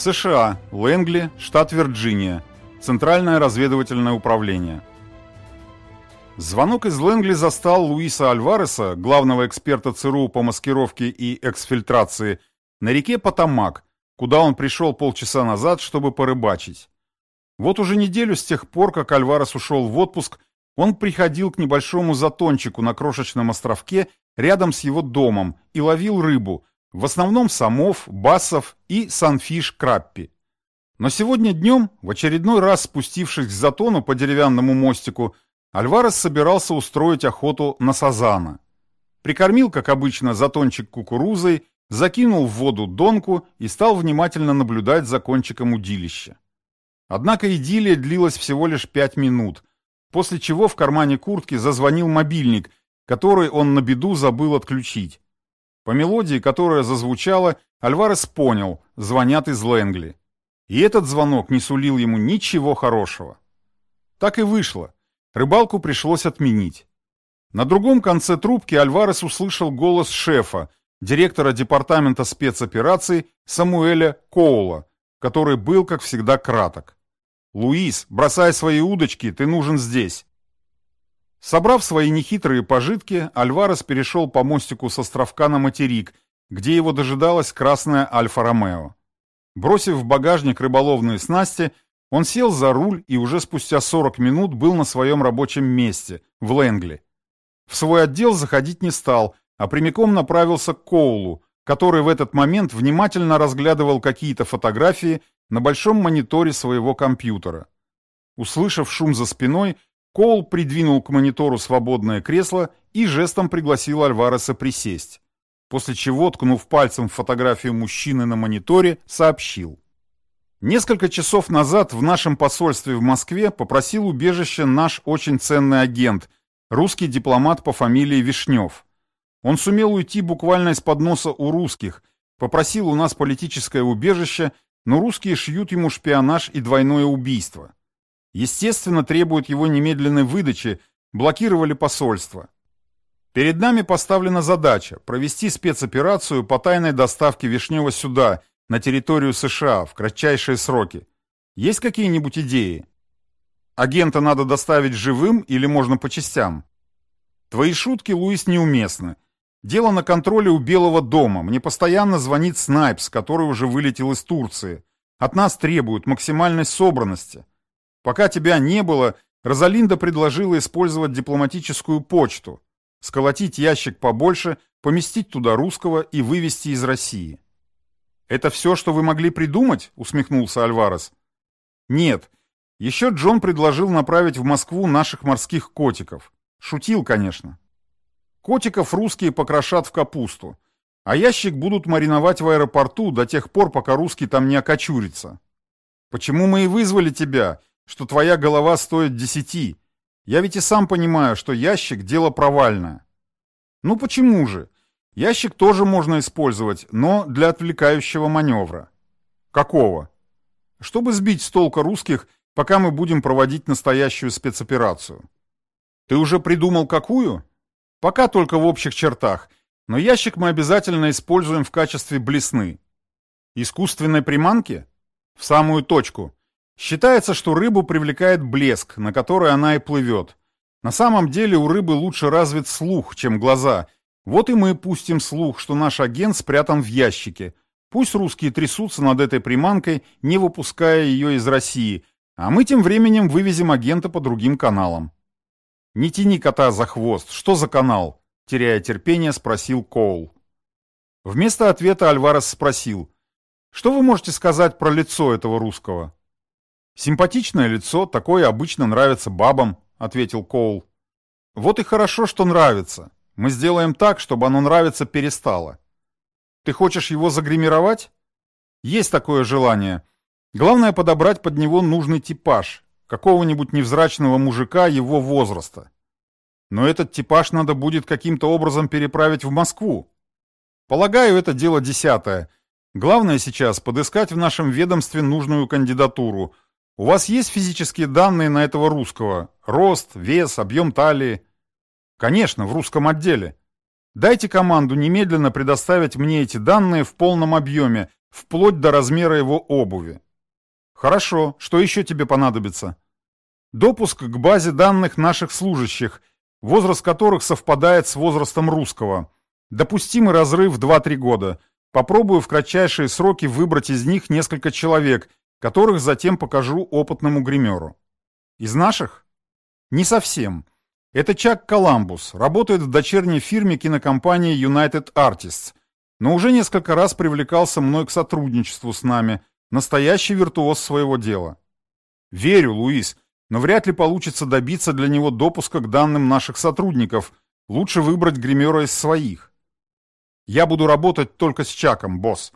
США, Лэнгли, штат Вирджиния, Центральное разведывательное управление. Звонок из Лэнгли застал Луиса Альвареса, главного эксперта ЦРУ по маскировке и эксфильтрации, на реке Потамак, куда он пришел полчаса назад, чтобы порыбачить. Вот уже неделю с тех пор, как Альварес ушел в отпуск, он приходил к небольшому затончику на крошечном островке рядом с его домом и ловил рыбу, в основном самов, басов и санфиш краппи. Но сегодня днем, в очередной раз спустившись к затону по деревянному мостику, Альварес собирался устроить охоту на сазана. Прикормил, как обычно, затончик кукурузой, закинул в воду донку и стал внимательно наблюдать за кончиком удилища. Однако идиллия длилась всего лишь пять минут, после чего в кармане куртки зазвонил мобильник, который он на беду забыл отключить. По мелодии, которая зазвучала, Альварес понял, звонят из Лэнгли. И этот звонок не сулил ему ничего хорошего. Так и вышло. Рыбалку пришлось отменить. На другом конце трубки Альварес услышал голос шефа, директора департамента спецопераций Самуэля Коула, который был, как всегда, краток. «Луис, бросай свои удочки, ты нужен здесь». Собрав свои нехитрые пожитки, Альварес перешел по мостику с островка на материк, где его дожидалась красная Альфа-Ромео. Бросив в багажник рыболовные снасти, он сел за руль и уже спустя 40 минут был на своем рабочем месте, в Лэнгли. В свой отдел заходить не стал, а прямиком направился к Коулу, который в этот момент внимательно разглядывал какие-то фотографии на большом мониторе своего компьютера. Услышав шум за спиной, Коул придвинул к монитору свободное кресло и жестом пригласил Альвареса присесть, после чего, ткнув пальцем в фотографию мужчины на мониторе, сообщил. Несколько часов назад в нашем посольстве в Москве попросил убежище наш очень ценный агент, русский дипломат по фамилии Вишнев. Он сумел уйти буквально из-под носа у русских, попросил у нас политическое убежище, но русские шьют ему шпионаж и двойное убийство. Естественно, требуют его немедленной выдачи, блокировали посольство. Перед нами поставлена задача провести спецоперацию по тайной доставке Вишнева сюда, на территорию США, в кратчайшие сроки. Есть какие-нибудь идеи? Агента надо доставить живым или можно по частям? Твои шутки, Луис, неуместны. Дело на контроле у Белого дома. Мне постоянно звонит Снайпс, который уже вылетел из Турции. От нас требуют максимальной собранности. Пока тебя не было, Розалинда предложила использовать дипломатическую почту, сколотить ящик побольше, поместить туда русского и вывести из России. «Это все, что вы могли придумать?» — усмехнулся Альварес. «Нет. Еще Джон предложил направить в Москву наших морских котиков. Шутил, конечно. Котиков русские покрошат в капусту, а ящик будут мариновать в аэропорту до тех пор, пока русский там не окочурится. Почему мы и вызвали тебя?» Что твоя голова стоит десяти. Я ведь и сам понимаю, что ящик – дело провальное. Ну почему же? Ящик тоже можно использовать, но для отвлекающего маневра. Какого? Чтобы сбить с толка русских, пока мы будем проводить настоящую спецоперацию. Ты уже придумал какую? Пока только в общих чертах, но ящик мы обязательно используем в качестве блесны. Искусственной приманки? В самую точку – Считается, что рыбу привлекает блеск, на который она и плывет. На самом деле у рыбы лучше развит слух, чем глаза. Вот и мы пустим слух, что наш агент спрятан в ящике. Пусть русские трясутся над этой приманкой, не выпуская ее из России, а мы тем временем вывезем агента по другим каналам. «Не тяни кота за хвост. Что за канал?» Теряя терпение, спросил Коул. Вместо ответа Альварес спросил. «Что вы можете сказать про лицо этого русского?» «Симпатичное лицо, такое обычно нравится бабам», — ответил Коул. «Вот и хорошо, что нравится. Мы сделаем так, чтобы оно нравиться перестало. Ты хочешь его загримировать? Есть такое желание. Главное подобрать под него нужный типаж, какого-нибудь невзрачного мужика его возраста. Но этот типаж надо будет каким-то образом переправить в Москву. Полагаю, это дело десятое. Главное сейчас подыскать в нашем ведомстве нужную кандидатуру — у вас есть физические данные на этого русского? Рост, вес, объем талии? Конечно, в русском отделе. Дайте команду немедленно предоставить мне эти данные в полном объеме, вплоть до размера его обуви. Хорошо, что еще тебе понадобится? Допуск к базе данных наших служащих, возраст которых совпадает с возрастом русского. Допустимый разрыв 2-3 года. Попробую в кратчайшие сроки выбрать из них несколько человек, которых затем покажу опытному гримеру. Из наших? Не совсем. Это Чак Коламбус, работает в дочерней фирме кинокомпании United Artists, но уже несколько раз привлекался мной к сотрудничеству с нами, настоящий виртуоз своего дела. Верю, Луис, но вряд ли получится добиться для него допуска к данным наших сотрудников, лучше выбрать гримера из своих. Я буду работать только с Чаком, босс.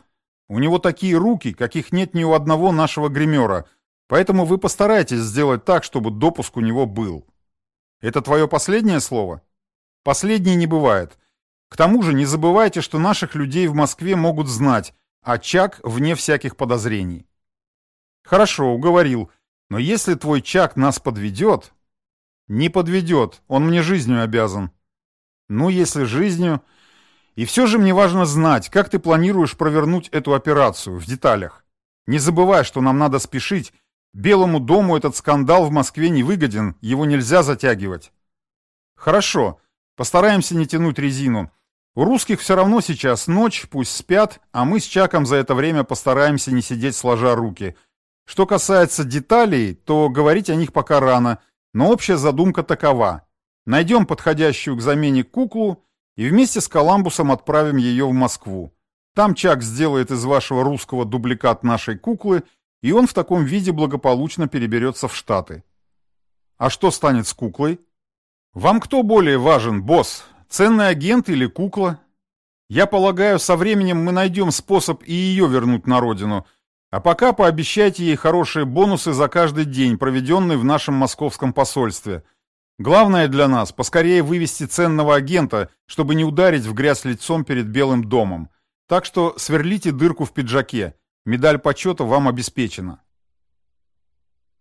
У него такие руки, каких нет ни у одного нашего гримера, поэтому вы постарайтесь сделать так, чтобы допуск у него был. Это твое последнее слово? Последнее не бывает. К тому же не забывайте, что наших людей в Москве могут знать, а Чак вне всяких подозрений. Хорошо, уговорил. Но если твой Чак нас подведет... Не подведет, он мне жизнью обязан. Ну, если жизнью... И все же мне важно знать, как ты планируешь провернуть эту операцию в деталях. Не забывай, что нам надо спешить, Белому дому этот скандал в Москве не выгоден, его нельзя затягивать. Хорошо, постараемся не тянуть резину. У русских все равно сейчас ночь, пусть спят, а мы с Чаком за это время постараемся не сидеть сложа руки. Что касается деталей, то говорить о них пока рано, но общая задумка такова. Найдем подходящую к замене куклу и вместе с Коламбусом отправим ее в Москву. Там Чак сделает из вашего русского дубликат нашей куклы и он в таком виде благополучно переберется в Штаты. А что станет с куклой? Вам кто более важен, босс? Ценный агент или кукла? Я полагаю, со временем мы найдем способ и ее вернуть на родину. А пока пообещайте ей хорошие бонусы за каждый день, проведенный в нашем московском посольстве. Главное для нас – поскорее вывести ценного агента, чтобы не ударить в грязь лицом перед Белым домом. Так что сверлите дырку в пиджаке. Медаль почета вам обеспечена.